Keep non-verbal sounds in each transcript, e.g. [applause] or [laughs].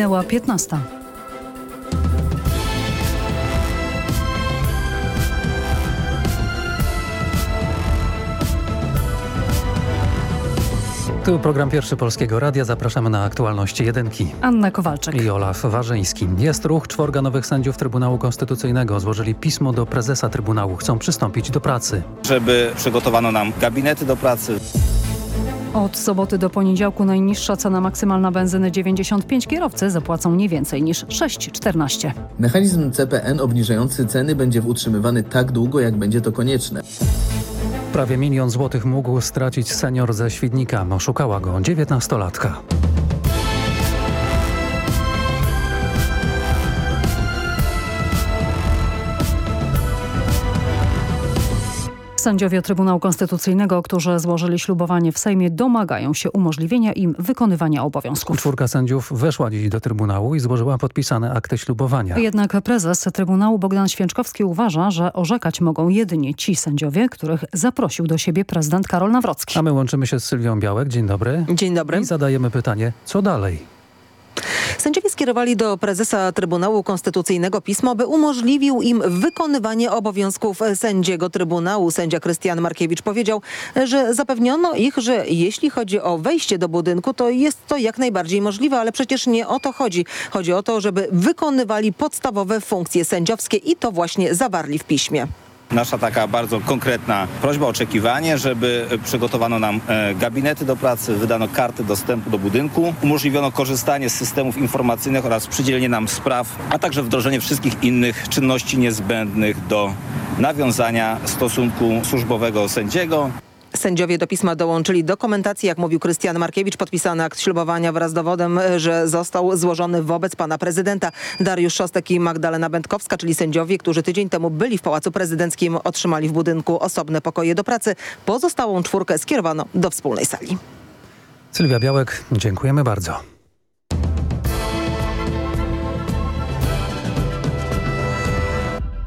Minęła 15. Tu program Pierwszy Polskiego Radia. Zapraszamy na aktualności jedynki. Anna Kowalczyk. I Olaf Warzyński. Jest ruch. Czworga nowych sędziów Trybunału Konstytucyjnego złożyli pismo do prezesa Trybunału. Chcą przystąpić do pracy. Żeby przygotowano nam gabinety do pracy. Od soboty do poniedziałku najniższa cena maksymalna benzyny 95 kierowcy zapłacą nie więcej niż 6,14. Mechanizm CPN obniżający ceny będzie utrzymywany tak długo, jak będzie to konieczne. Prawie milion złotych mógł stracić senior ze Świdnika. Oszukała go dziewiętnastolatka. Sędziowie Trybunału Konstytucyjnego, którzy złożyli ślubowanie w Sejmie, domagają się umożliwienia im wykonywania obowiązków. Czwórka sędziów weszła dziś do Trybunału i złożyła podpisane akty ślubowania. Jednak prezes Trybunału Bogdan Święczkowski uważa, że orzekać mogą jedynie ci sędziowie, których zaprosił do siebie prezydent Karol Nawrocki. A my łączymy się z Sylwią Białek. Dzień dobry. Dzień dobry. I zadajemy pytanie, co dalej? Sędziowie skierowali do prezesa Trybunału Konstytucyjnego pismo, by umożliwił im wykonywanie obowiązków sędziego Trybunału. Sędzia Krystian Markiewicz powiedział, że zapewniono ich, że jeśli chodzi o wejście do budynku, to jest to jak najbardziej możliwe, ale przecież nie o to chodzi. Chodzi o to, żeby wykonywali podstawowe funkcje sędziowskie i to właśnie zawarli w piśmie. Nasza taka bardzo konkretna prośba, oczekiwanie, żeby przygotowano nam e, gabinety do pracy, wydano karty dostępu do budynku, umożliwiono korzystanie z systemów informacyjnych oraz przydzielenie nam spraw, a także wdrożenie wszystkich innych czynności niezbędnych do nawiązania stosunku służbowego sędziego. Sędziowie do pisma dołączyli dokumentacji, jak mówił Krystian Markiewicz, podpisany akt ślubowania wraz z dowodem, że został złożony wobec pana prezydenta. Dariusz Szostek i Magdalena Będkowska, czyli sędziowie, którzy tydzień temu byli w Pałacu Prezydenckim, otrzymali w budynku osobne pokoje do pracy. Pozostałą czwórkę skierowano do wspólnej sali. Sylwia Białek, dziękujemy bardzo.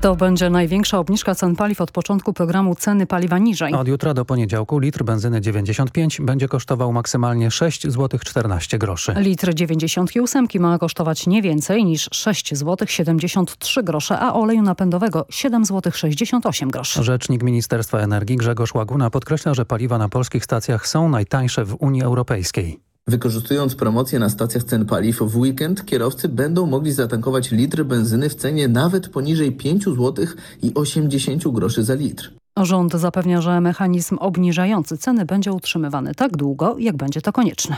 To będzie największa obniżka cen paliw od początku programu ceny paliwa niżej. Od jutra do poniedziałku litr benzyny 95 będzie kosztował maksymalnie 6 zł 14 groszy. Litr 98 ma kosztować nie więcej niż 6 zł 73 grosze, a oleju napędowego 7 zł 68 groszy. Rzecznik Ministerstwa Energii Grzegorz Łaguna podkreśla, że paliwa na polskich stacjach są najtańsze w Unii Europejskiej. Wykorzystując promocję na stacjach cen paliw w weekend, kierowcy będą mogli zatankować litr benzyny w cenie nawet poniżej 5 zł i 80 groszy za litr. Rząd zapewnia, że mechanizm obniżający ceny będzie utrzymywany tak długo, jak będzie to konieczne.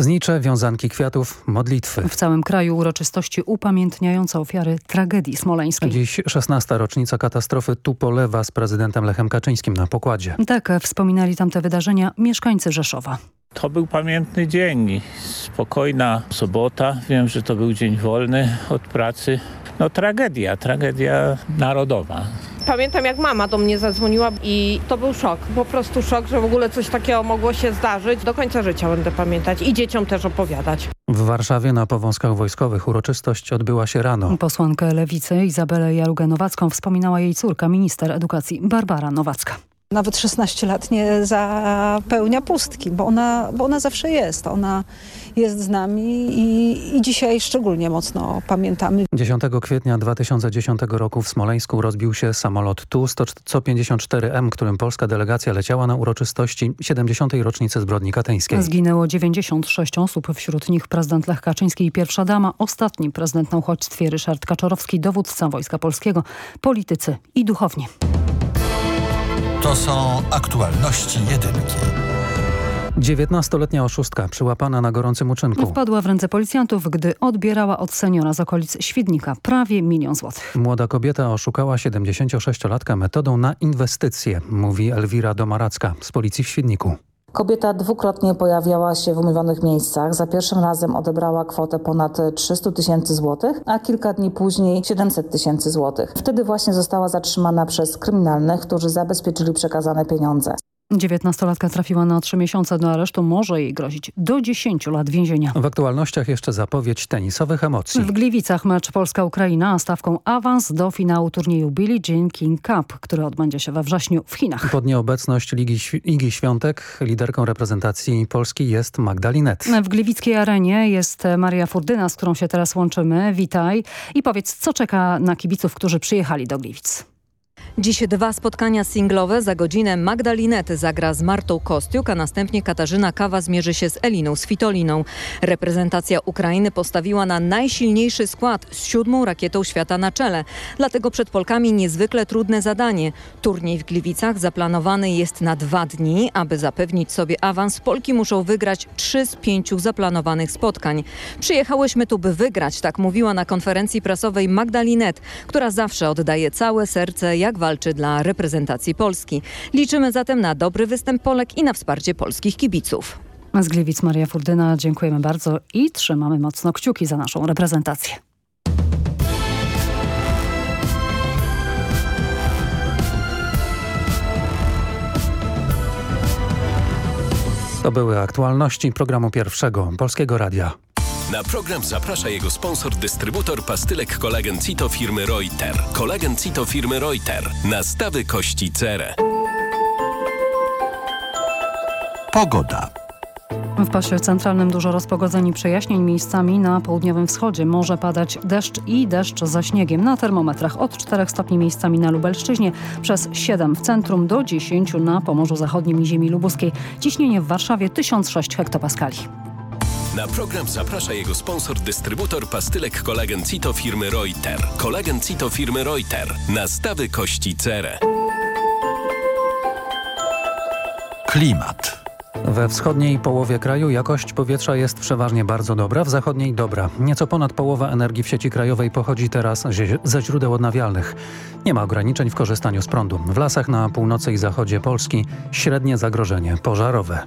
Znicze, wiązanki kwiatów, modlitwy. W całym kraju uroczystości upamiętniające ofiary tragedii smoleńskiej. Dziś 16. rocznica katastrofy Tupolewa z prezydentem Lechem Kaczyńskim na pokładzie. Tak wspominali tamte wydarzenia mieszkańcy Rzeszowa. To był pamiętny dzień, spokojna sobota. Wiem, że to był dzień wolny od pracy. No tragedia, tragedia narodowa. Pamiętam jak mama do mnie zadzwoniła i to był szok, po prostu szok, że w ogóle coś takiego mogło się zdarzyć. Do końca życia będę pamiętać i dzieciom też opowiadać. W Warszawie na Powązkach Wojskowych uroczystość odbyła się rano. Posłankę Lewicy Izabelę Jarugę-Nowacką wspominała jej córka, minister edukacji Barbara Nowacka. Nawet 16 lat nie zapełnia pustki, bo ona, bo ona zawsze jest. Ona jest z nami i, i dzisiaj szczególnie mocno pamiętamy. 10 kwietnia 2010 roku w Smoleńsku rozbił się samolot Tu-154M, którym polska delegacja leciała na uroczystości 70. rocznicy zbrodni katyńskiej. Zginęło 96 osób, wśród nich prezydent Lech Kaczyński i pierwsza dama, ostatni prezydent na uchodźstwie Ryszard Kaczorowski, dowódca Wojska Polskiego, politycy i duchowni. To są aktualności jedynki. 19-letnia oszustka przyłapana na gorącym uczynku. Wpadła w ręce policjantów, gdy odbierała od seniora z okolic Świdnika prawie milion złotych. Młoda kobieta oszukała 76-latka metodą na inwestycje, mówi Elwira Domaracka z policji w Świdniku. Kobieta dwukrotnie pojawiała się w umówionych miejscach. Za pierwszym razem odebrała kwotę ponad 300 tysięcy złotych, a kilka dni później 700 tysięcy złotych. Wtedy właśnie została zatrzymana przez kryminalnych, którzy zabezpieczyli przekazane pieniądze. 19-latka trafiła na 3 miesiące do aresztu. Może jej grozić do 10 lat więzienia. W aktualnościach jeszcze zapowiedź tenisowych emocji. W Gliwicach mecz Polska-Ukraina, a stawką awans do finału turnieju Billie Jean King Cup, który odbędzie się we wrześniu w Chinach. Pod nieobecność Ligi, Igi Świątek liderką reprezentacji Polski jest Magdalinet. W Gliwickiej arenie jest Maria Furdyna, z którą się teraz łączymy. Witaj i powiedz, co czeka na kibiców, którzy przyjechali do Gliwic. Dziś dwa spotkania singlowe. Za godzinę Magdalinety zagra z Martą Kostiuk, a następnie Katarzyna Kawa zmierzy się z Eliną Svitoliną. Reprezentacja Ukrainy postawiła na najsilniejszy skład z siódmą rakietą świata na czele. Dlatego przed Polkami niezwykle trudne zadanie. Turniej w Gliwicach zaplanowany jest na dwa dni. Aby zapewnić sobie awans, Polki muszą wygrać trzy z pięciu zaplanowanych spotkań. Przyjechałyśmy tu, by wygrać, tak mówiła na konferencji prasowej Magdalinet, która zawsze oddaje całe serce, jak walczy dla reprezentacji Polski. Liczymy zatem na dobry występ Polek i na wsparcie polskich kibiców. Z Gliwic Maria Furdyna, dziękujemy bardzo i trzymamy mocno kciuki za naszą reprezentację. To były aktualności programu pierwszego Polskiego Radia. Na program zaprasza jego sponsor, dystrybutor pastylek kolagen Cito firmy Reuter. Kolagen Cito firmy Reuter. Nastawy kości cerę. Pogoda. W pasie centralnym dużo rozpogodzeń i przejaśnień miejscami na południowym wschodzie. Może padać deszcz i deszcz za śniegiem. Na termometrach od 4 stopni miejscami na Lubelszczyźnie, przez 7 w centrum do 10 na Pomorzu Zachodnim i ziemi lubuskiej. Ciśnienie w Warszawie 1006 hektopaskali. Na program zaprasza jego sponsor, dystrybutor pastylek kolagen Cito firmy Reuter. Kolagen Cito firmy Reuter. Nastawy kości cerę. Klimat. We wschodniej połowie kraju jakość powietrza jest przeważnie bardzo dobra, w zachodniej dobra. Nieco ponad połowa energii w sieci krajowej pochodzi teraz ze źródeł odnawialnych. Nie ma ograniczeń w korzystaniu z prądu. W lasach na północy i zachodzie Polski średnie zagrożenie pożarowe.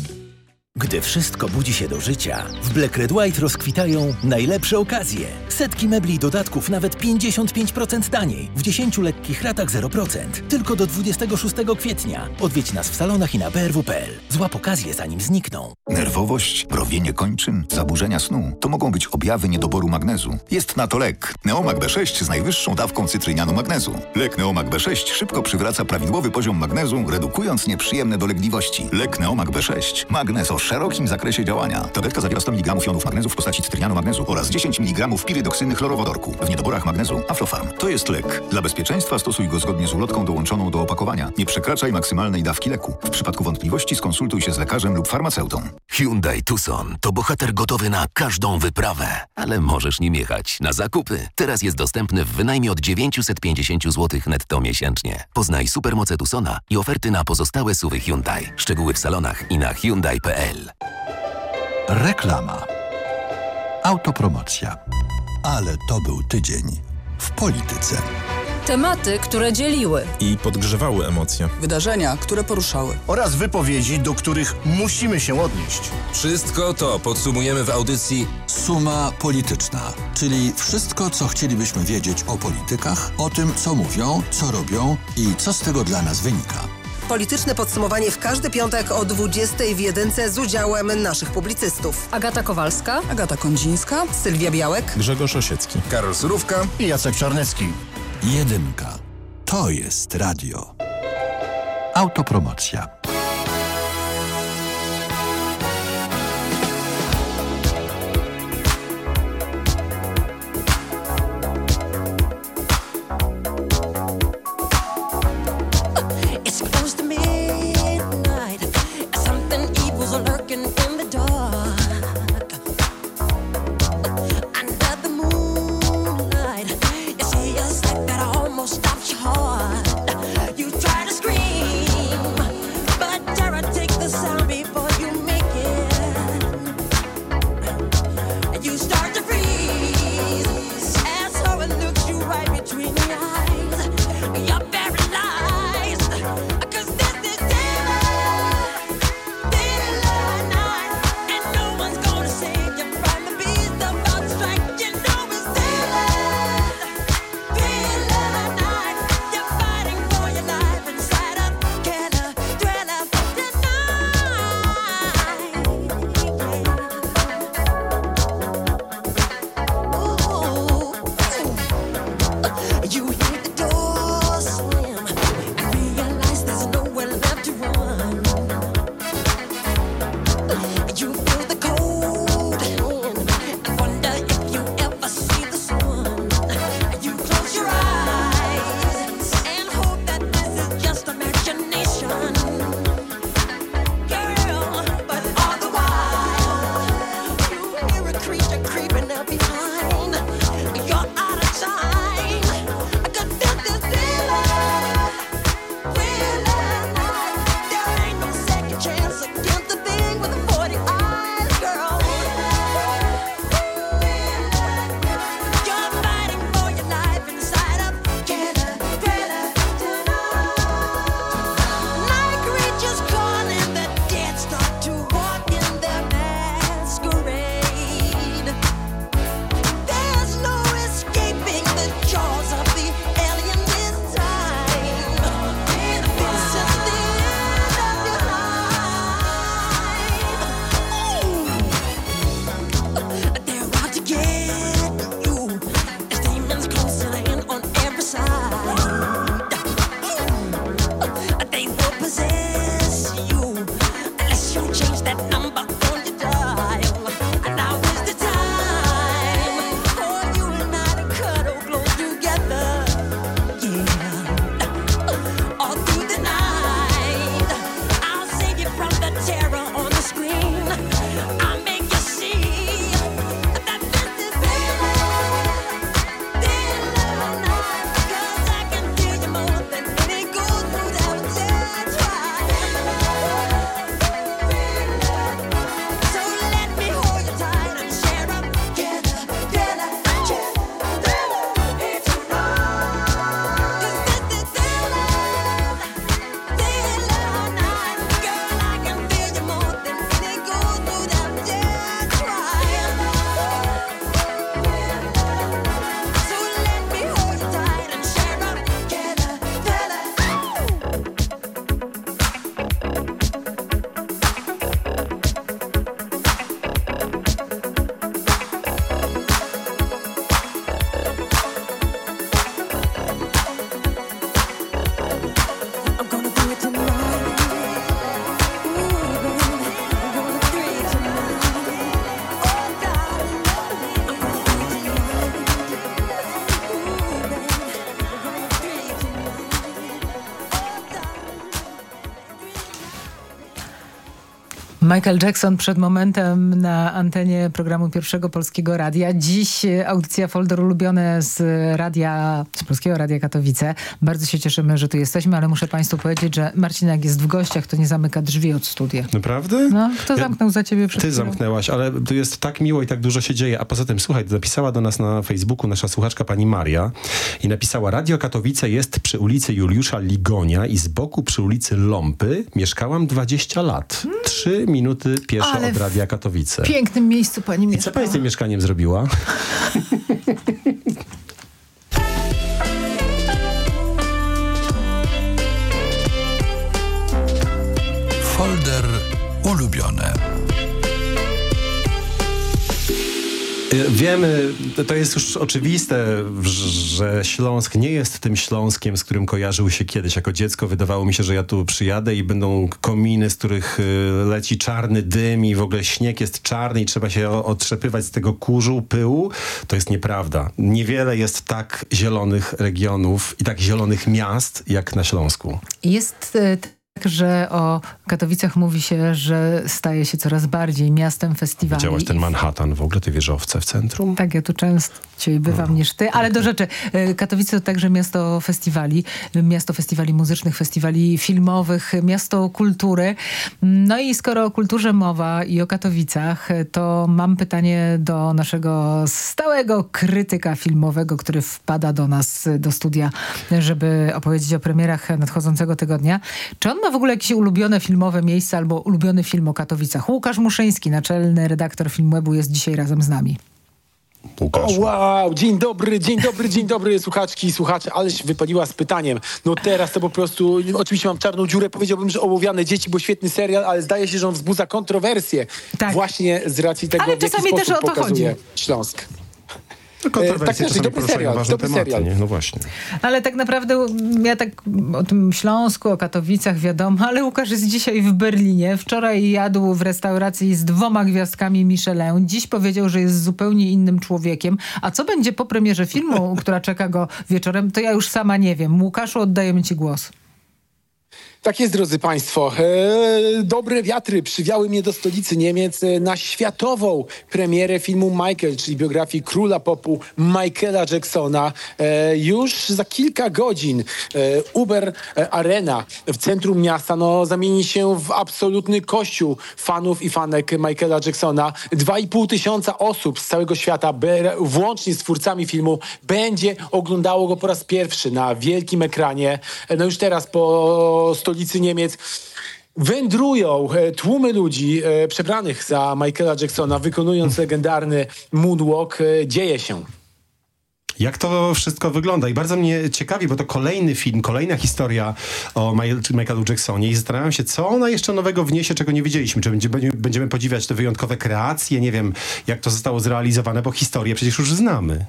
Gdy wszystko budzi się do życia, w Black Red White rozkwitają najlepsze okazje. Setki mebli i dodatków nawet 55% taniej. W 10 lekkich ratach 0%. Tylko do 26 kwietnia. Odwiedź nas w salonach i na brw.pl. Złap okazję zanim znikną. Nerwowość, browienie kończyn, zaburzenia snu to mogą być objawy niedoboru magnezu. Jest na to lek. Neomag B6 z najwyższą dawką cytrynianu magnezu. Lek Neomag B6 szybko przywraca prawidłowy poziom magnezu, redukując nieprzyjemne dolegliwości. Lek Neomag B6. Magnez szerokim zakresie działania. Tabletka zawiera 100 mg jonów magnezu w postaci cytrynianu magnezu oraz 10 mg pirydoksyny chlorowodorku. W niedoborach magnezu Aflofarm. To jest lek. Dla bezpieczeństwa stosuj go zgodnie z ulotką dołączoną do opakowania. Nie przekraczaj maksymalnej dawki leku. W przypadku wątpliwości skonsultuj się z lekarzem lub farmaceutą. Hyundai Tucson to bohater gotowy na każdą wyprawę, ale możesz nim jechać na zakupy. Teraz jest dostępny w wynajmie od 950 zł netto miesięcznie. Poznaj supermoce Tucsona i oferty na pozostałe suwy Hyundai. Szczegóły w salonach i na Hyundai.pl. Reklama. Autopromocja. Ale to był tydzień w polityce. Tematy, które dzieliły. I podgrzewały emocje. Wydarzenia, które poruszały. Oraz wypowiedzi, do których musimy się odnieść. Wszystko to podsumujemy w audycji Suma polityczna, czyli wszystko, co chcielibyśmy wiedzieć o politykach, o tym, co mówią, co robią i co z tego dla nas wynika. Polityczne podsumowanie w każdy piątek o 20 w jedynce z udziałem naszych publicystów. Agata Kowalska, Agata Kondzińska, Sylwia Białek, Grzegorz Osiecki, Karol Surówka i Jacek Czarnecki. Jedynka. To jest radio. Autopromocja. Michael Jackson przed momentem na antenie programu Pierwszego Polskiego Radia. Dziś audycja Folder ulubione z radia, z Polskiego Radia Katowice. Bardzo się cieszymy, że tu jesteśmy, ale muszę Państwu powiedzieć, że Marcin jak jest w gościach, to nie zamyka drzwi od studia. Naprawdę? No, kto zamknął za ciebie przed Ty chwilą? zamknęłaś, ale tu jest tak miło i tak dużo się dzieje. A poza tym, słuchaj, napisała do nas na Facebooku nasza słuchaczka pani Maria i napisała, Radio Katowice jest przy ulicy Juliusza Ligonia i z boku przy ulicy Ląpy mieszkałam 20 lat. Trzy minuty pieszo Ale od Radia Katowice. W pięknym miejscu pani I co mieszka. pani z tym mieszkaniem zrobiła? [laughs] Folder ulubione. Wiemy, to- jest już oczywiste, że Śląsk nie jest tym Śląskiem, z którym kojarzył się kiedyś. Jako dziecko wydawało mi się, że ja tu przyjadę i będą kominy, z których y, leci czarny dym i w ogóle śnieg jest czarny i trzeba się otrzepywać z tego kurzu, pyłu. To jest nieprawda. Niewiele jest tak zielonych regionów i tak zielonych miast, jak na Śląsku. Jest tak, że o Katowicach mówi się, że staje się coraz bardziej miastem festiwali. Widziałaś ten Manhattan w ogóle, te wieżowce w centrum? Tak, ja tu częściej bywam niż ty, ale do rzeczy. E, Katowice to także miasto festiwali, miasto festiwali muzycznych, festiwali filmowych, miasto kultury. No i skoro o kulturze mowa i o Katowicach, to mam pytanie do naszego stałego krytyka filmowego, który wpada do nas, do studia, żeby opowiedzieć o premierach nadchodzącego tygodnia. Czy on ma w ogóle jakieś ulubione filmowe miejsce albo ulubiony film o Katowicach? Łukasz Muszyński, naczelny redaktor Filmwebu jest dzisiaj razem z nami. Łukasz. O, wow, dzień dobry, dzień dobry, dzień dobry, słuchaczki i słuchacze, aleś wypaliła z pytaniem. No teraz to po prostu, oczywiście mam czarną dziurę, powiedziałbym, że ołowiane dzieci, bo świetny serial, ale zdaje się, że on wzbudza kontrowersje. Właśnie z racji tego, Ale w jaki czasami sposób też o to pokazuje chodzi. Śląsk. No, kontrowersje tak, czasami dobry poruszają serial, ważne dobry tematy, serial. nie? No właśnie. Ale tak naprawdę ja tak o tym Śląsku, o Katowicach wiadomo, ale Łukasz jest dzisiaj w Berlinie. Wczoraj jadł w restauracji z dwoma gwiazdkami Michelin. Dziś powiedział, że jest zupełnie innym człowiekiem. A co będzie po premierze filmu, która czeka go wieczorem, to ja już sama nie wiem. Łukaszu, oddajemy ci głos. Tak jest, drodzy Państwo. E, dobre wiatry przywiały mnie do stolicy Niemiec e, na światową premierę filmu Michael, czyli biografii króla popu Michaela Jacksona. E, już za kilka godzin Uber Arena w centrum miasta no, zamieni się w absolutny kościół fanów i fanek Michaela Jacksona. Dwa i pół tysiąca osób z całego świata, włącznie z twórcami filmu, będzie oglądało go po raz pierwszy na wielkim ekranie. No już teraz po stolicy Niemiec wędrują e, tłumy ludzi e, przebranych za Michaela Jacksona, wykonując legendarny moonwalk. E, dzieje się. Jak to wszystko wygląda? I bardzo mnie ciekawi, bo to kolejny film, kolejna historia o Michael- Michaelu Jacksonie i zastanawiam się, co ona jeszcze nowego wniesie, czego nie wiedzieliśmy. Czy będziemy, będziemy podziwiać te wyjątkowe kreacje? Nie wiem, jak to zostało zrealizowane, bo historię przecież już znamy.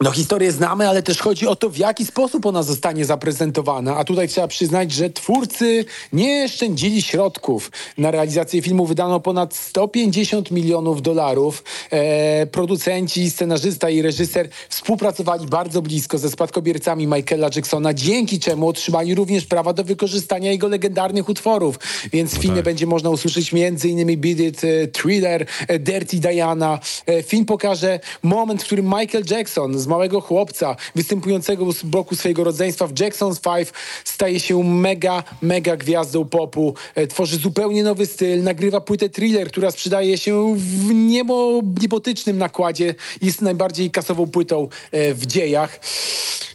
No historię znamy, ale też chodzi o to, w jaki sposób ona zostanie zaprezentowana. A tutaj trzeba przyznać, że twórcy nie szczędzili środków. Na realizację filmu wydano ponad 150 milionów dolarów. E, producenci, scenarzysta i reżyser współpracowali bardzo blisko ze spadkobiercami Michaela Jacksona, dzięki czemu otrzymali również prawa do wykorzystania jego legendarnych utworów. Więc w filmie będzie można usłyszeć m.in. Beat It, e, Thriller, e, Dirty Diana. E, film pokaże moment, w którym Michael Jackson małego chłopca występującego z bloku swojego rodzeństwa w Jackson's Five staje się mega, mega gwiazdą popu. E, tworzy zupełnie nowy styl, nagrywa płytę Thriller, która sprzedaje się w niebo, niebotycznym nakładzie. Jest najbardziej kasową płytą e, w dziejach.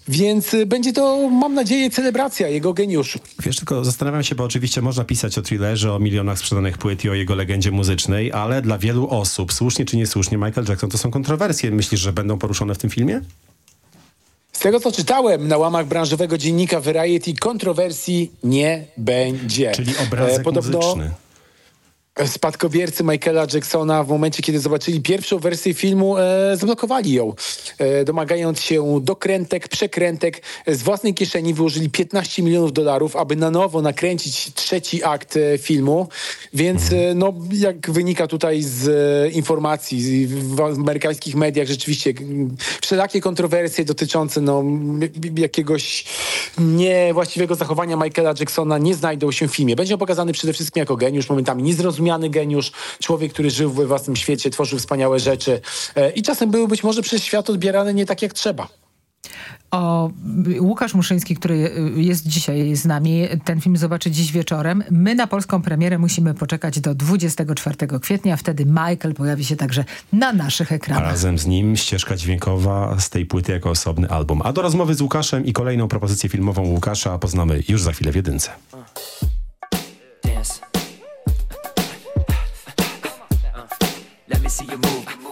Więc e, będzie to, mam nadzieję, celebracja jego geniuszu. Wiesz, tylko zastanawiam się, bo oczywiście można pisać o thrillerze, o milionach sprzedanych płyt i o jego legendzie muzycznej, ale dla wielu osób, słusznie czy niesłusznie, Michael Jackson to są kontrowersje. Myślisz, że będą poruszone w tym filmie? Z tego, co czytałem na łamach branżowego dziennika Variety, kontrowersji nie będzie. Czyli obrazek muzyczny. Spadkobiercy Michaela Jacksona w momencie, kiedy zobaczyli pierwszą wersję filmu, e, zablokowali ją. E, domagając się dokrętek, przekrętek, z własnej kieszeni wyłożyli 15 milionów dolarów, aby na nowo nakręcić trzeci akt e, filmu. Więc e, no, jak wynika tutaj z e, informacji w amerykańskich mediach, rzeczywiście wszelakie kontrowersje dotyczące no, jakiegoś niewłaściwego zachowania Michaela Jacksona nie znajdą się w filmie. Będzie on pokazany przede wszystkim jako geniusz, momentami niezrozumiany geniusz, człowiek, który żył we własnym świecie, tworzył wspaniałe rzeczy e, i czasem był być może przez świat odbierany nie tak jak trzeba. O Łukasz Muszyński, który y, jest dzisiaj z nami, ten film zobaczy dziś wieczorem. My na polską premierę musimy poczekać do 24 kwietnia. Wtedy Michael pojawi się także na naszych A ekranach. razem z nim ścieżka dźwiękowa z tej płyty jako osobny album. A do rozmowy z Łukaszem i kolejną propozycję filmową Łukasza poznamy już za chwilę w jedynce. Dance. See you move.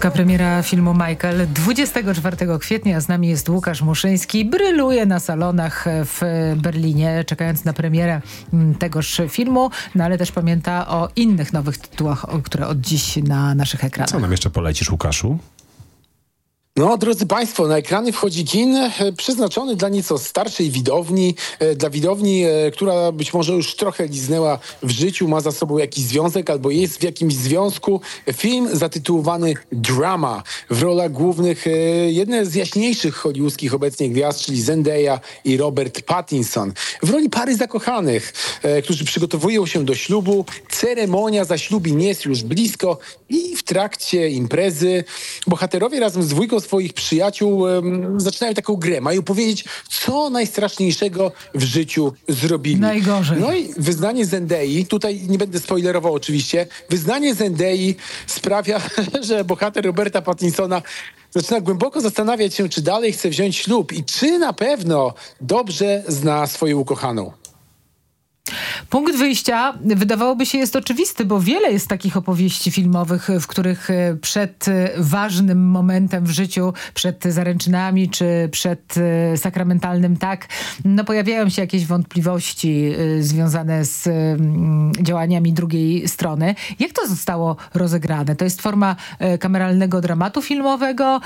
Polska premiera filmu Michael 24 kwietnia. Z nami jest Łukasz Muszyński. Bryluje na salonach w Berlinie, czekając na premierę tegoż filmu, no ale też pamięta o innych nowych tytułach, które od dziś na naszych ekranach. Co nam jeszcze polecisz, Łukaszu? No, drodzy Państwo, na ekrany wchodzi kin e, przeznaczony dla nieco starszej widowni, e, dla widowni, e, która być może już trochę liznęła w życiu, ma za sobą jakiś związek albo jest w jakimś związku. Film zatytułowany Drama. W rolach głównych jedne z jaśniejszych hollywoodzkich obecnie gwiazd, czyli Zendaya i Robert Pattinson. W roli pary zakochanych, którzy przygotowują się do ślubu. Ceremonia zaślubin jest już blisko i w trakcie imprezy bohaterowie razem z dwójką swoich przyjaciół em, zaczynają taką grę. Mają powiedzieć, co najstraszniejszego w życiu zrobili. Najgorzej. No i wyznanie Zendei, tutaj nie będę spoilerował oczywiście, wyznanie Zendei sprawia, [laughs] że bohater Roberta Pattinsona zaczyna głęboko zastanawiać się, czy dalej chce wziąć ślub i czy na pewno dobrze zna swoją ukochaną. Punkt wyjścia wydawałoby się jest oczywisty, bo wiele jest takich opowieści filmowych, w których e, przed e, ważnym momentem w życiu, przed zaręczynami czy przed e, sakramentalnym tak, no pojawiają się jakieś wątpliwości związane z działaniami drugiej strony. Jak to zostało rozegrane? To jest forma kameralnego dramatu filmowego,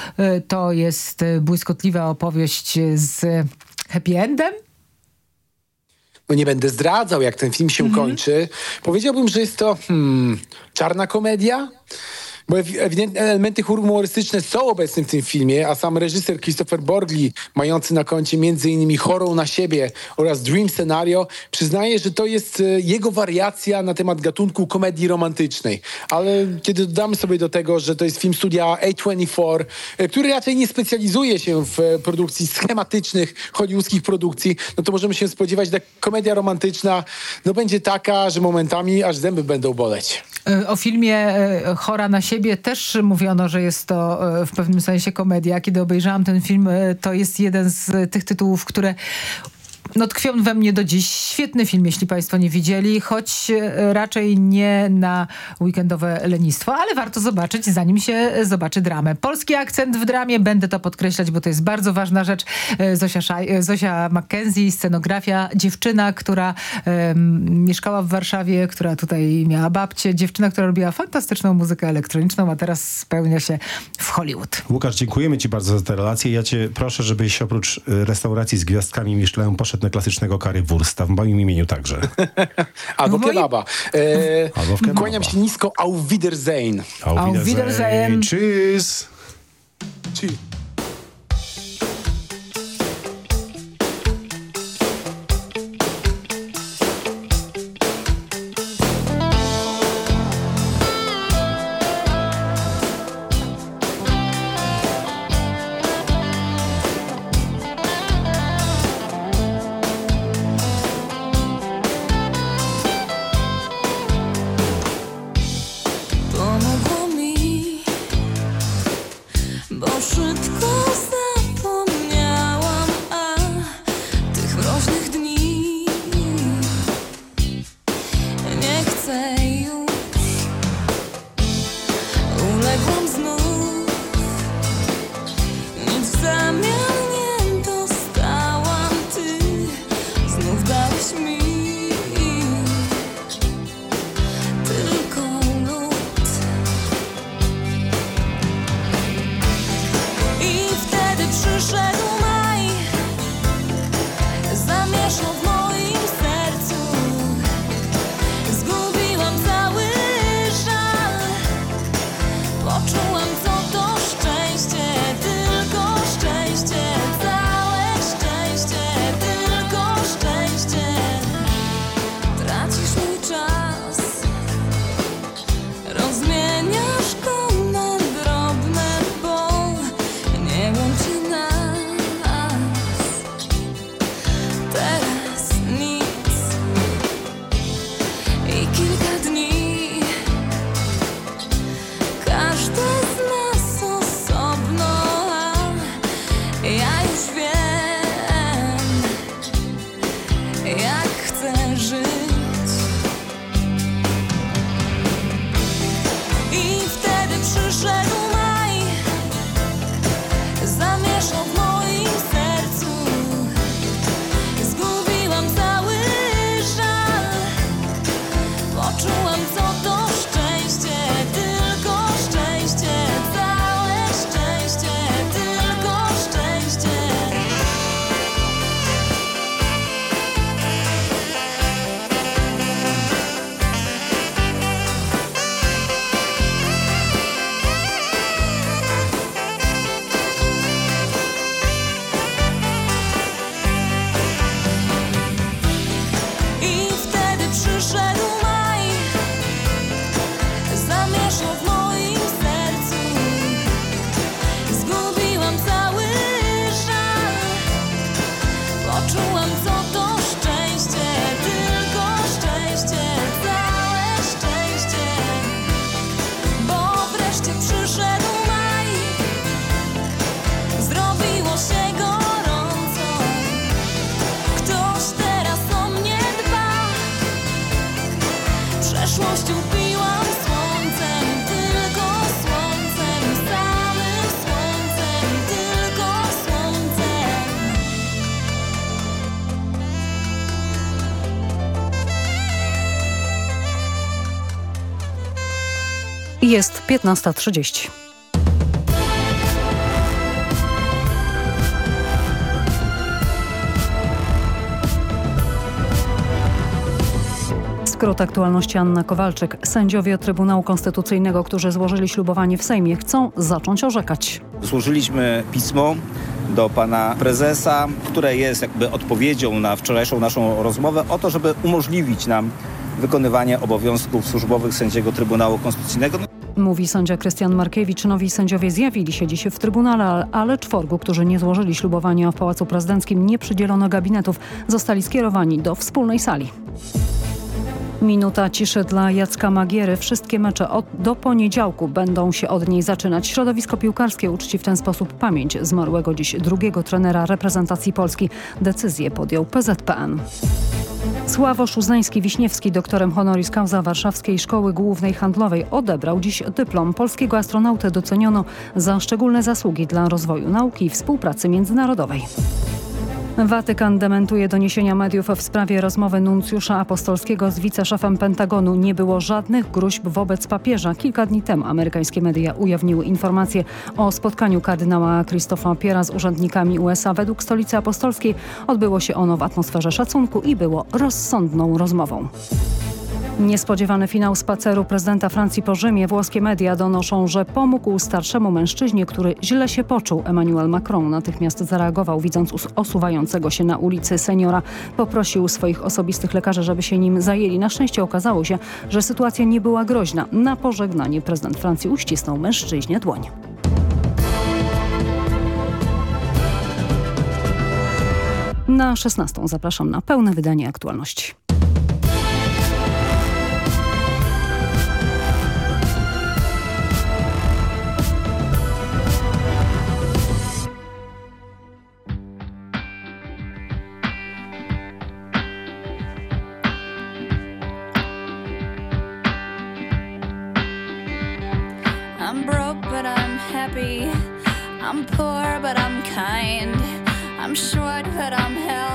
to jest błyskotliwa opowieść z happy endem? No nie będę zdradzał, jak ten film się kończy. Powiedziałbym, że jest to hmm, czarna komedia. Bo ew- ewidentnie elementy humorystyczne są obecne w tym filmie, a sam reżyser Christopher Borgli, mający na koncie m.in. Chorą na siebie oraz Dream Scenario, przyznaje, że to jest e, jego wariacja na temat gatunku komedii romantycznej. Ale kiedy dodamy sobie do tego, że to jest film studia A24, e, który raczej nie specjalizuje się w e, produkcji schematycznych hollywoodzkich produkcji, no to możemy się spodziewać, że komedia romantyczna no będzie taka, że momentami aż zęby będą boleć. E, O filmie e, Chora na siebie też mówiono, że jest to e, w pewnym sensie komedia. Kiedy obejrzałam ten film, to jest jeden z tych tytułów, które no, tkwią we mnie do dziś. Świetny film, jeśli państwo nie widzieli, choć e, raczej nie na weekendowe lenistwo, ale warto zobaczyć, zanim się zobaczy dramę. Polski akcent w dramie, będę to podkreślać, bo to jest bardzo ważna rzecz. E, Zosia, Szaj, e, Zosia McKenzie, scenografia, dziewczyna, która em, mieszkała w Warszawie, która tutaj miała babcię, dziewczyna, która robiła fantastyczną muzykę elektroniczną, a teraz spełnia się w Hollywood. Łukasz, dziękujemy Ci bardzo za tę relację. Ja Cię proszę, żebyś oprócz restauracji z gwiazdkami Michelin poszedł na klasycznego currywursta. W moim imieniu także. [laughs] Albo moim- kebaba. E, Albo w kebaba. Kłaniam się nisko. Auf Wiedersehen. Auf Wiedersehen. Tschüss. Tschüss. Pomogło 15.30. Z Skrót aktualności Anna Kowalczyk. Sędziowie Trybunału Konstytucyjnego, którzy złożyli ślubowanie w Sejmie, chcą zacząć orzekać. Złożyliśmy pismo do pana prezesa, które jest jakby odpowiedzią na wczorajszą naszą rozmowę o to, żeby umożliwić nam wykonywanie obowiązków służbowych sędziego Trybunału Konstytucyjnego. Mówi sędzia Krystian Markiewicz. Nowi sędziowie zjawili się dziś w Trybunale, ale czworgu, którzy nie złożyli ślubowania w Pałacu Prezydenckim, nie przydzielono gabinetów, zostali skierowani do wspólnej sali. Minuta ciszy dla Jacka Magiery. Wszystkie mecze od, do poniedziałku będą się od niej zaczynać. Środowisko piłkarskie uczci w ten sposób pamięć zmarłego dziś drugiego trenera reprezentacji Polski. Decyzję podjął PZPN. Sławosz Uznański-Wiśniewski, doktorem honoris causa Warszawskiej Szkoły Głównej Handlowej, odebrał dziś dyplom. Polskiego astronautę doceniono za szczególne zasługi dla rozwoju nauki i współpracy międzynarodowej. Watykan dementuje doniesienia mediów w sprawie rozmowy nuncjusza apostolskiego z wiceszefem Pentagonu. Nie było żadnych gruźb wobec papieża. Kilka dni temu amerykańskie media ujawniły informacje o spotkaniu kardynała Christopha Piera z urzędnikami USA. Według stolicy apostolskiej odbyło się ono w atmosferze szacunku i było rozsądną rozmową. Niespodziewany finał spaceru prezydenta Francji po Rzymie. Włoskie media donoszą, że pomógł starszemu mężczyźnie, który źle się poczuł. Emmanuel Macron natychmiast zareagował, widząc osuwającego się na ulicy seniora. Poprosił swoich osobistych lekarzy, żeby się nim zajęli. Na szczęście okazało się, że sytuacja nie była groźna. Na pożegnanie prezydent Francji uścisnął mężczyźnie dłoń. Na 16 zapraszam na pełne wydanie aktualności. But I'm kind. I'm short, but I'm healthy.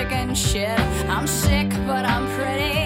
Chicken shit. I'm sick, but I'm pretty.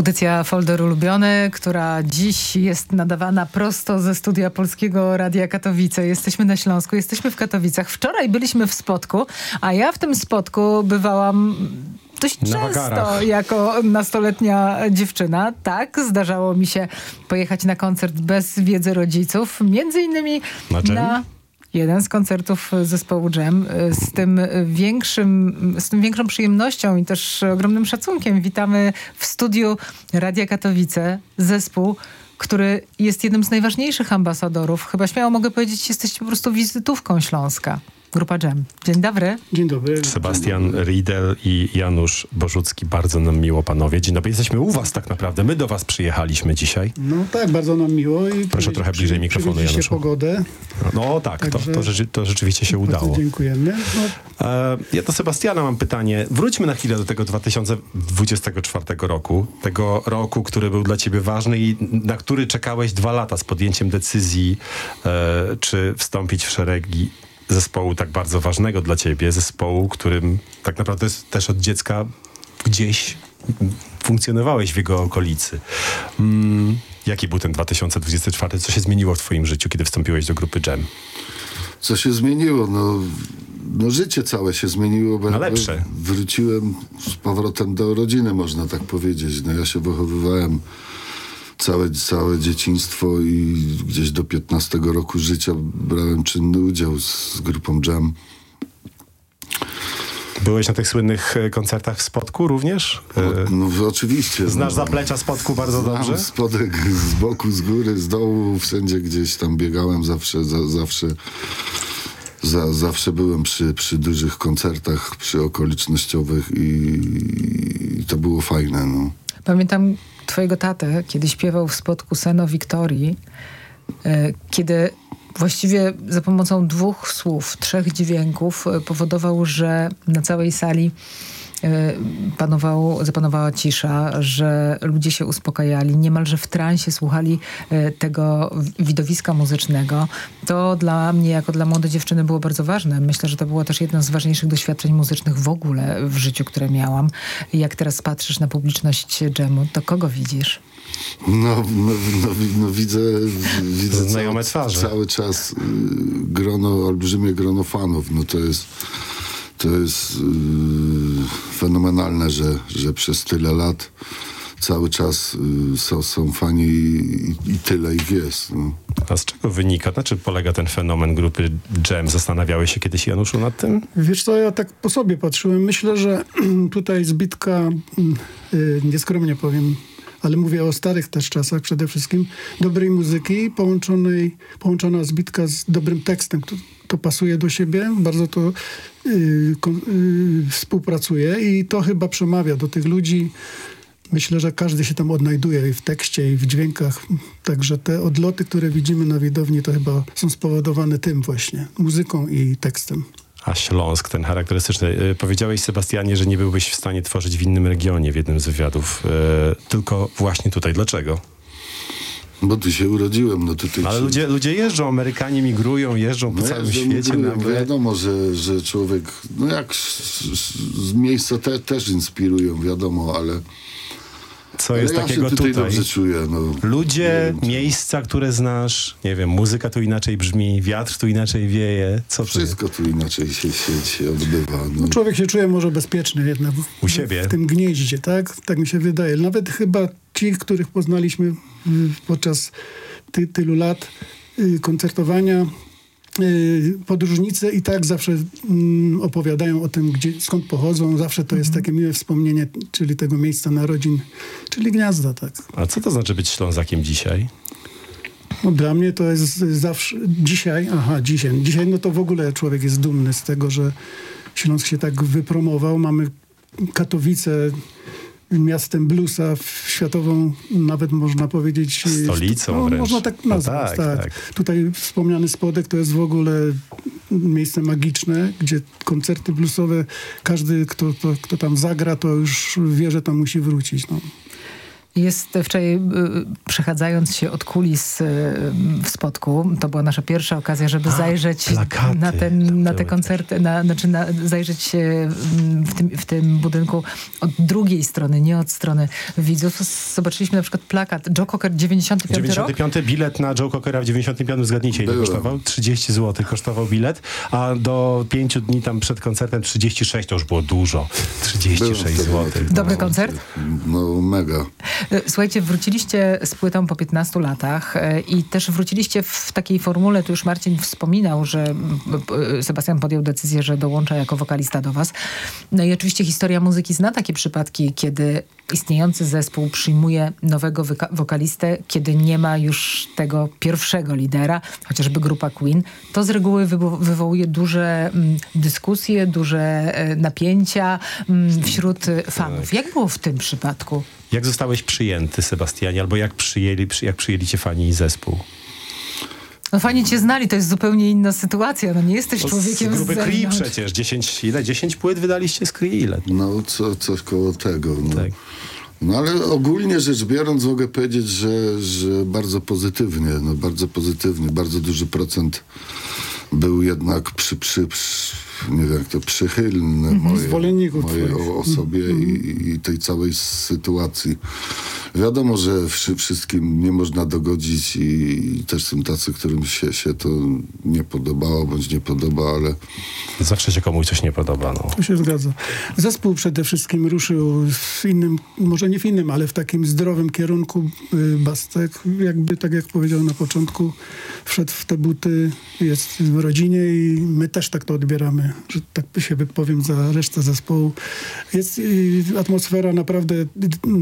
Audycja Folder Ulubiony, która dziś jest nadawana prosto ze studia Polskiego Radia Katowice. Jesteśmy na Śląsku, jesteśmy w Katowicach. Wczoraj byliśmy w Spodku, a ja w tym Spotku bywałam dość Na często wagarach. jako nastoletnia dziewczyna. Tak, zdarzało mi się pojechać na koncert bez wiedzy rodziców. Między innymi Na na jeden z koncertów zespołu Jam. Z tym większym, z tym większą przyjemnością i też ogromnym szacunkiem witamy w studiu Radia Katowice zespół, który jest jednym z najważniejszych ambasadorów. Chyba śmiało mogę powiedzieć, jesteście po prostu wizytówką Śląska. Grupa Jam. Dzień dobry. Dzień dobry. Sebastian Riedel i Janusz Bożucki. Bardzo nam miło, panowie. Dzień dobry. Jesteśmy u was tak naprawdę. My do was przyjechaliśmy dzisiaj. No tak, bardzo nam miło. I Proszę trochę bliżej mikrofonu, przywieźliście Januszu. pogodę. No tak, to, Także- to, rzeczy- to rzeczywiście się udało. Dziękujemy. No, E, Ja do Sebastiana mam pytanie. Wróćmy na chwilę do tego 2024 roku. Tego roku, który był dla ciebie ważny i na który czekałeś dwa lata z podjęciem decyzji, e, czy wstąpić w szeregi zespołu tak bardzo ważnego dla ciebie, zespołu, którym tak naprawdę też od dziecka gdzieś funkcjonowałeś w jego okolicy. Mm, jaki był ten 2024? Co się zmieniło w twoim życiu, kiedy wstąpiłeś do grupy Jam? Co się zmieniło? No, no życie całe się zmieniło. Bo Na ja lepsze. Wróciłem z powrotem do rodziny, można tak powiedzieć. No, ja się wychowywałem całe, całe dzieciństwo i gdzieś do 15 roku życia brałem czynny udział z grupą Jam. Byłeś na tych słynnych e, koncertach w Spodku również? E, No oczywiście. Znasz no, zaplecza Spodku bardzo Znam dobrze? spodek z boku, z góry, z dołu, wszędzie gdzieś tam biegałem, zawsze, za, zawsze, za, zawsze byłem przy, przy dużych koncertach, przy okolicznościowych i, i to było fajne, no. Pamiętam twojego tatę, kiedy śpiewał w spotku Seno Wiktorii, e, kiedy właściwie za pomocą dwóch słów, trzech dźwięków e, powodował, że na całej sali e, panował, zapanowała cisza, że ludzie się uspokajali, niemalże w transie słuchali e, tego widowiska muzycznego. To dla mnie, jako dla młodej dziewczyny było bardzo ważne. Myślę, że to było też jedno z ważniejszych doświadczeń muzycznych w ogóle w życiu, które miałam. Jak teraz patrzysz na publiczność dżemu, to kogo widzisz? No, no, no, no widzę, widzę Znajome cały, twarze. cały czas y, grono, olbrzymie grono fanów. No to jest, to jest y, fenomenalne, że, że przez tyle lat cały czas y, są, są fani i, i tyle ich jest. No. A z czego wynika? Na czym polega ten fenomen grupy Jam? Zastanawiałeś się kiedyś, Januszu, nad tym? wiesz co, ja tak po sobie patrzyłem. Myślę, że [clears throat] tutaj zbitka, mm, y, nieskromnie powiem, ale mówię o starych też czasach przede wszystkim, dobrej muzyki połączonej, połączona zbitka z dobrym tekstem. To, to pasuje do siebie, bardzo to y, kon- y, współpracuje i to chyba przemawia do tych ludzi. Myślę, że każdy się tam odnajduje i w tekście, i w dźwiękach. Także te odloty, które widzimy na widowni, to chyba są spowodowane tym właśnie, muzyką i tekstem. A Śląsk, ten charakterystyczny. E, Powiedziałeś, Sebastianie, że nie byłbyś w stanie tworzyć w innym regionie, w jednym z wywiadów. E, tylko właśnie tutaj. Dlaczego? Bo tu się urodziłem. No tutaj Ale się- ludzie, ludzie jeżdżą, Amerykanie migrują, jeżdżą po No całym jeżdżą, świecie. migrują. nagle. Wiadomo, że, że człowiek, no jak z, z, z miejsca te, też inspirują, wiadomo, ale... Co ale jest ja takiego się tutaj? tutaj? czuję, no. Ludzie, miejsca, które znasz, nie wiem, muzyka tu inaczej brzmi, wiatr tu inaczej wieje. Co Wszystko tu inaczej się, się, się odbywa. No. No, człowiek się czuje może bezpieczny jednak w, U siebie. w tym gnieździe, tak? Tak mi się wydaje. Nawet chyba ci, których poznaliśmy y, podczas ty, tylu lat y, koncertowania, podróżnicy i tak zawsze mm, opowiadają o tym, gdzie, skąd pochodzą. Zawsze to jest takie miłe wspomnienie, czyli tego miejsca narodzin, czyli gniazda, tak. A co to znaczy być Ślązakiem dzisiaj? No, dla mnie to jest zawsze dzisiaj, aha, dzisiaj, dzisiaj no to w ogóle człowiek jest dumny z tego, że Śląsk się tak wypromował. Mamy Katowice miastem bluesa, światową nawet można powiedzieć... Stolicą no, wręcz. Można tak No nazwać, tak, tak, tak. Tutaj wspomniany Spodek to jest w ogóle miejsce magiczne, gdzie koncerty bluesowe, każdy kto, kto, kto tam zagra, to już wie, że tam musi wrócić. No. Jest wczoraj, y, przechadzając się od kulis y, w Spodku, to była nasza pierwsza okazja, żeby zajrzeć plakaty. na, ten, na te koncerty, na, znaczy na, zajrzeć się mm, w tym, w tym budynku od drugiej strony, nie od strony widzów. Zobaczyliśmy na przykład plakat Joe Cocker 95, rok. 95 bilet na Joe Cockera w 95 zgadnijcie ile Byłem. kosztował? 30 zł kosztował bilet, a do pięciu dni tam przed koncertem 36 to już było dużo. 36 zł. Dobry koncert? No mega. E, Słuchajcie, wróciliście z płytą po 15 latach e, i też wróciliście w takiej formule, tu już Marcin wspominał, że e, Sebastian podjął decyzję, że dołącza jako wokalista do was. No i oczywiście historia muzyki zna takie przypadki, kiedy istniejący zespół przyjmuje nowego wokalistę, kiedy nie ma już tego pierwszego lidera, chociażby grupa Queen. To z reguły wywo- wywołuje duże mm, dyskusje, duże e, napięcia mm, wśród fanów. Jak było w tym przypadku? Jak zostałeś przyjęty, Sebastianie, albo jak przyjęli, przy- jak przyjęli cię fani i zespół? No fani cię znali, to jest zupełnie inna sytuacja. No nie jesteś To człowiekiem z z grupy Cree zewnątrz. przecież. 10, ile? 10 płyt wydaliście z Cree? Ile? No co, coś koło tego. No. Tak. No ale ogólnie rzecz biorąc mogę powiedzieć, że, że bardzo pozytywnie, no bardzo pozytywnie, bardzo duży procent był jednak przy, przy, przy nie wiem jak to, przychylny Mhm. mojej, Zwolenników mojej twoich. osobie i, i tej całej sytuacji. Wiadomo, że wszy, wszystkim nie można dogodzić i, i też są tacy, którym się, się to nie podobało bądź nie podoba, ale Zawsze się komuś coś nie podoba. No. To się zgadza. Zespół przede wszystkim ruszył w innym, może nie w innym, ale w takim zdrowym kierunku. Y, Bastek, jakby tak jak powiedział na początku, wszedł w te buty, jest w rodzinie i my też tak to odbieramy, że tak się wypowiem za resztę zespołu. Jest y, atmosfera naprawdę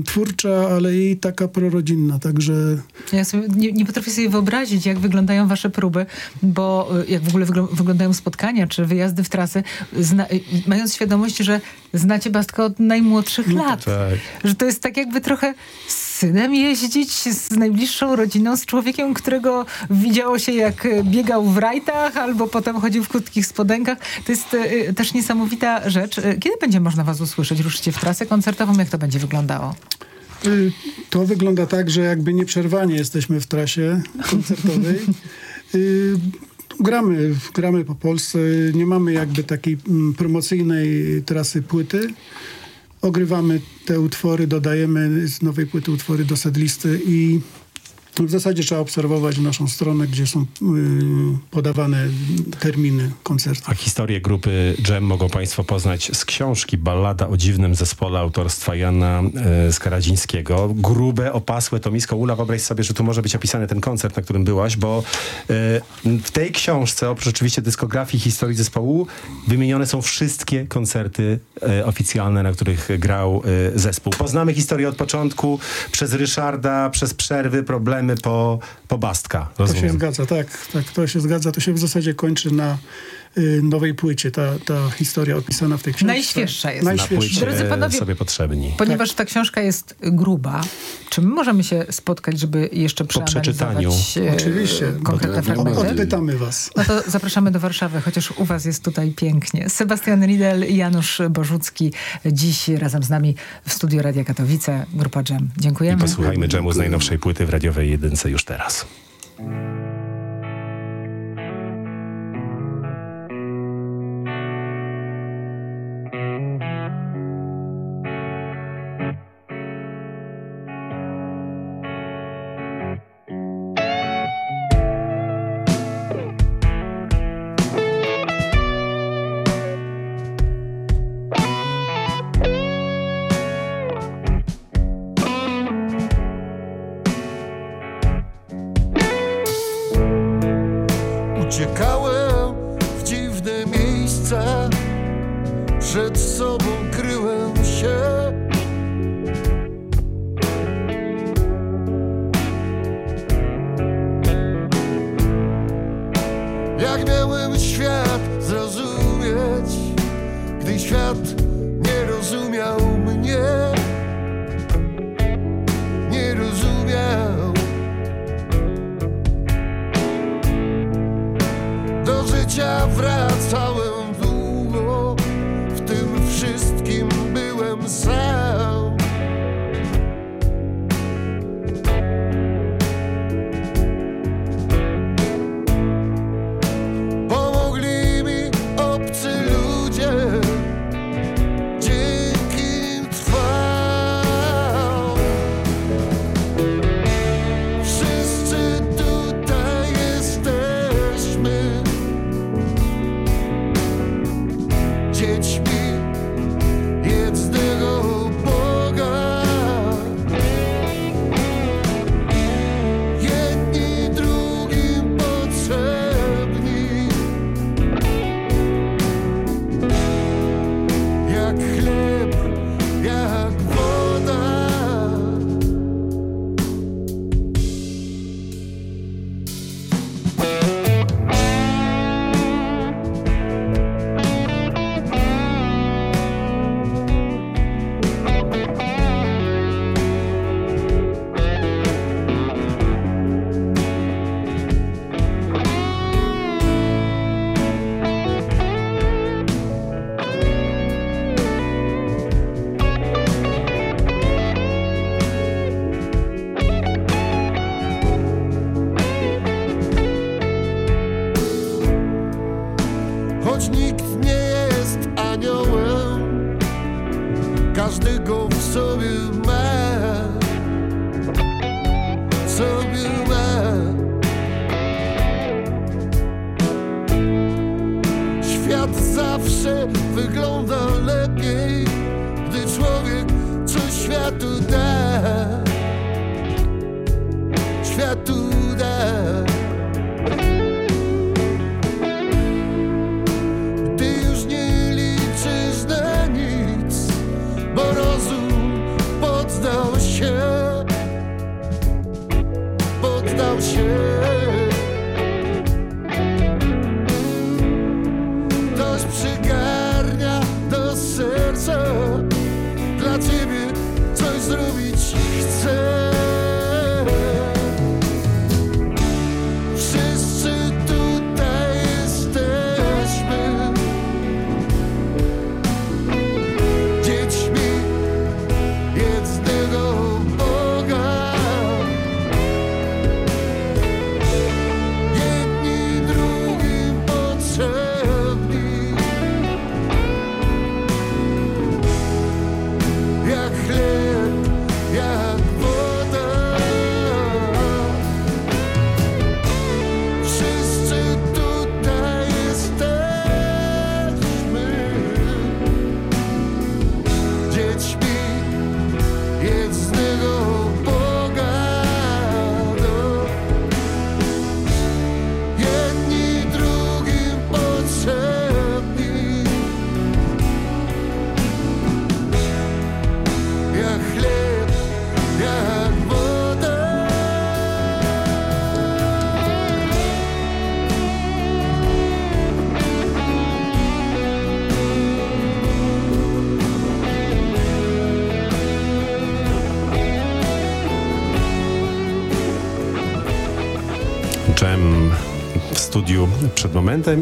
twórcza, ale i taka prorodzinna, także Ja sobie nie, nie potrafię sobie wyobrazić, jak wyglądają wasze próby, bo y, jak w ogóle wygl- wyglądają spotkania czy wyjazdy w trasy, zna, y, mając świadomość, że znacie Bastka od najmłodszych lat. Tak. Że to jest tak jakby trochę synem jeździć, z najbliższą rodziną, z człowiekiem, którego widziało się jak biegał w rajtach albo potem chodził w krótkich spodenkach. To jest y, też niesamowita rzecz. Y, Kiedy będzie można was usłyszeć? Ruszycie w trasę koncertową? Jak to będzie wyglądało? To wygląda tak, że jakby nieprzerwanie jesteśmy w trasie koncertowej. Gramy, gramy po Polsce, nie mamy jakby takiej mm, promocyjnej trasy płyty. Ogrywamy te utwory, dodajemy z nowej płyty utwory do setlisty i w zasadzie trzeba obserwować naszą stronę, gdzie są y, podawane terminy koncertów. A historię grupy Jam mogą Państwo poznać z książki Ballada o dziwnym zespole autorstwa Jana e, Skaradzińskiego. Grube, opasłe tomisko. Ula, wyobraź sobie, że tu może być opisany ten koncert, na którym byłaś, bo e, w tej książce, oprócz oczywiście dyskografii historii zespołu, wymienione są wszystkie koncerty e, oficjalne, na których grał e, zespół. Poznamy historię od początku, przez Ryszarda, przez przerwy, problemy po, po Bastka. To się Rozumiem. zgadza, tak, tak, to się zgadza. To się w zasadzie kończy na nowej płycie, ta, ta historia opisana w tej książce. Najświeższa jest. Na Najświeższa. płycie Drodzy panowie, sobie potrzebni. Ponieważ ta książka jest gruba, czy my możemy się spotkać, żeby jeszcze przeanalizować e, Oczywiście. konkretne Jak fragmenty? Odpytamy was. No to zapraszamy do Warszawy, chociaż u was jest tutaj pięknie. Sebastian Riedel i Janusz Bożucki dziś razem z nami w studiu Radia Katowice, grupa. I Dziękujemy. posłuchajmy dżemu z najnowszej płyty w radiowej jedynce już teraz.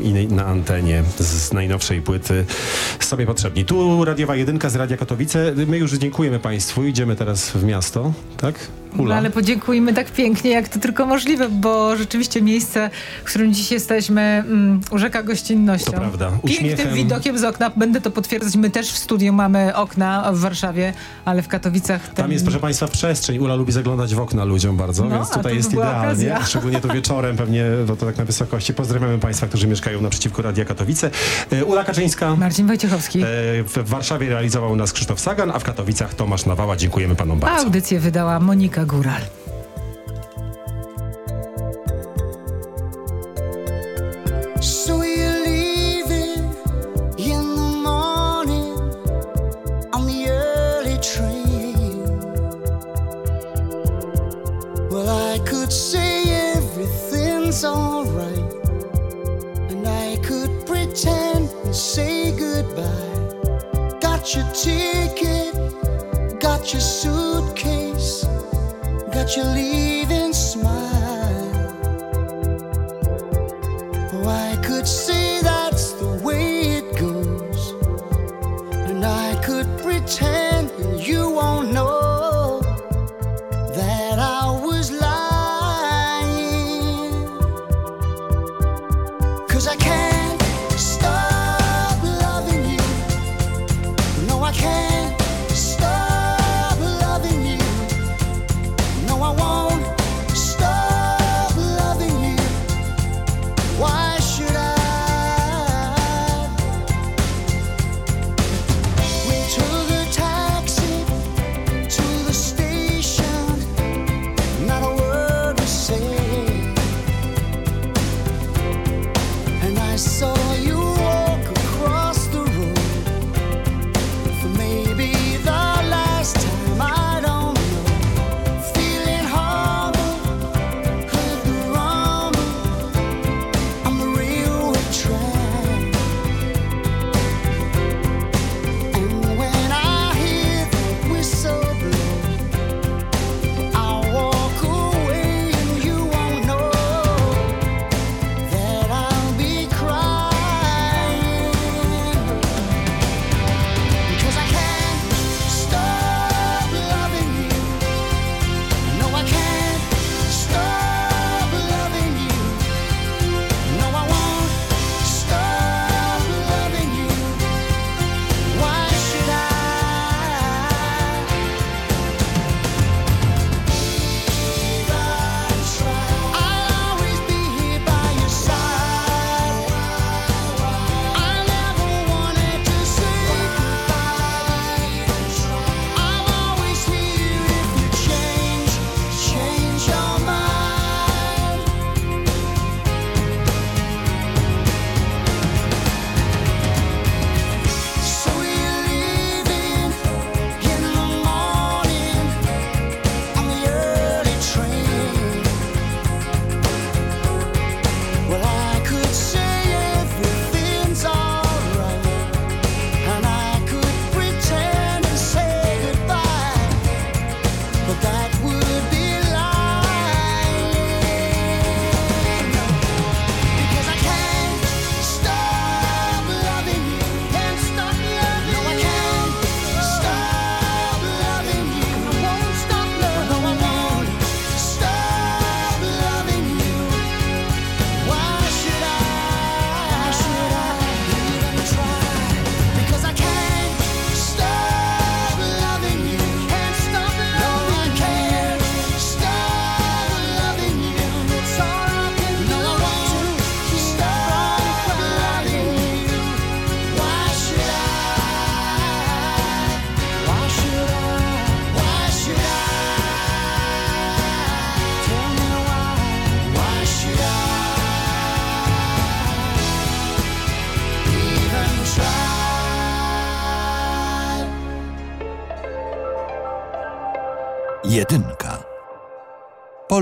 I na antenie z najnowszej płyty sobie potrzebni. Tu radiowa jedynka z Radia Katowice. My już dziękujemy Państwu. Idziemy teraz w miasto, tak? No, ale podziękujmy tak pięknie, jak to tylko możliwe, bo rzeczywiście miejsce, w którym dziś jesteśmy, mm, urzeka gościnnością. To prawda. Pięknym Uśmiechem. widokiem z okna. Będę to potwierdzać. My też w studiu mamy okna w Warszawie, ale w Katowicach... Tam jest, proszę Państwa, przestrzeń. Ula lubi zaglądać w okna ludziom bardzo, No, więc to tutaj by jest była idealnie. okazja. [laughs] Szczególnie tu wieczorem pewnie, bo to tak na wysokości. Pozdrawiamy Państwa, którzy mieszkają naprzeciwko Radia Katowice. E, Ula Kaczyńska. Marcin Wojciechowski. E, W Warszawie realizował nas Krzysztof Sagan, a w Katowicach Tomasz Nawała. Dziękujemy Panom bardzo. audycję wydała Monika Góral.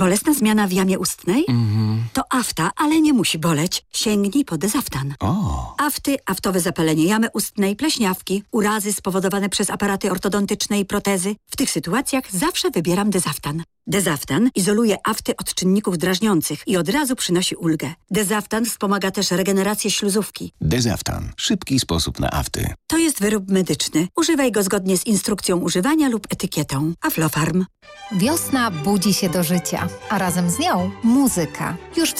Bolesna zmiana w jamie ustnej? To afta, ale nie musi boleć. Sięgnij po dezaftan. O. Afty, aftowe zapalenie jamy ustnej, pleśniawki, urazy spowodowane przez aparaty ortodontyczne i protezy. W tych sytuacjach zawsze wybieram dezaftan. Dezaftan izoluje afty od czynników drażniących i od razu przynosi ulgę. Dezaftan wspomaga też regenerację śluzówki. Dezaftan. Szybki sposób na afty. To jest wyrób medyczny. Używaj go zgodnie z instrukcją używania lub etykietą. Aflofarm. Wiosna budzi się do życia, a razem z nią muzyka. Już w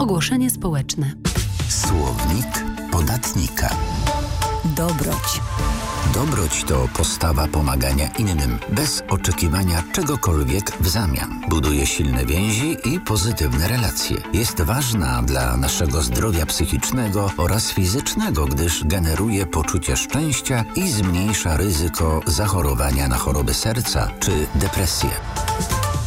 Ogłoszenie społeczne. Słownik podatnika. Dobroć. Dobroć to postawa pomagania innym, bez oczekiwania czegokolwiek w zamian. Buduje silne więzi i pozytywne relacje. Jest ważna dla naszego zdrowia psychicznego oraz fizycznego, gdyż generuje poczucie szczęścia i zmniejsza ryzyko zachorowania na choroby serca czy depresję.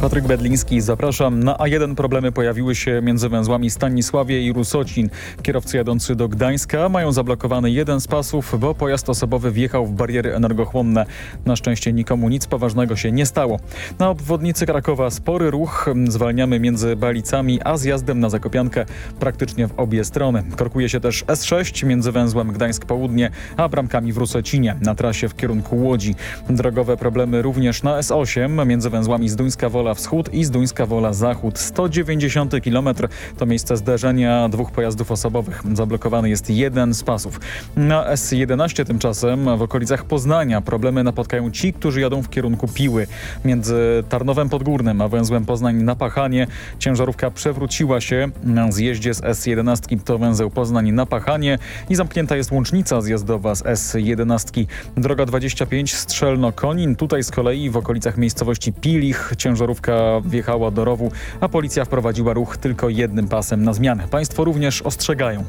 Patryk Bedliński, zapraszam. Na A1 problemy pojawiły się między węzłami Stanisławie i Rusocin. Kierowcy jadący do Gdańska mają zablokowany jeden z pasów, bo pojazd osobowy wjechał w bariery energochłonne. Na szczęście nikomu nic poważnego się nie stało. Na obwodnicy Krakowa spory ruch. Zwalniamy między Balicami, a zjazdem na Zakopiankę praktycznie w obie strony. Korkuje się też S6 między węzłem Gdańsk Południe, a bramkami w Rusocinie na trasie w kierunku Łodzi. Drogowe problemy również na S8 między węzłami Zduńska Wola Wschód i Zduńska Wola Zachód. 190 km to miejsce zderzenia dwóch pojazdów osobowych. Zablokowany jest jeden z pasów. Na S11 tymczasem w okolicach Poznania problemy napotkają ci, którzy jadą w kierunku Piły. Między Tarnowem Podgórnym a węzłem Poznań na Pachanie ciężarówka przewróciła się. Na zjeździe z S11 to węzeł Poznań na Pachanie i zamknięta jest łącznica zjazdowa z S11. Droga 25 Strzelno-Konin. Tutaj z kolei w okolicach miejscowości Pilich ciężarówka wjechała do rowu, a policja wprowadziła ruch tylko jednym pasem na zmianę. Państwo również ostrzegają.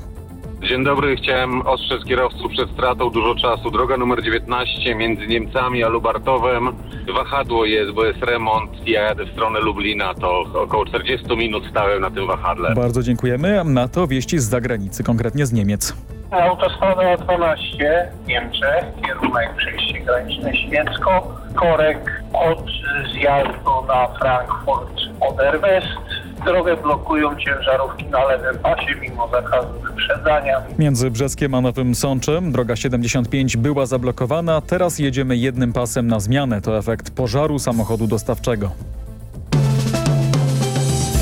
Dzień dobry, chciałem ostrzec kierowców przed stratą dużo czasu. Droga numer 19 między Niemcami a Lubartowem. Wahadło jest, bo jest remont. Ja jadę w stronę Lublina, to około 40 minut stałem na tym wahadle. Bardzo dziękujemy. Na to wieści z zagranicy, konkretnie z Niemiec. Autostrada 12 Niemczech, kierunek przejście graniczne Świecko, korek od zjazdu na Frankfurt oder West. Drogę blokują ciężarówki na lewym pasie mimo zakazu wyprzedzania. Między Brzeskiem a Nowym Sączem droga 75 była zablokowana, teraz jedziemy jednym pasem na zmianę. To efekt pożaru samochodu dostawczego.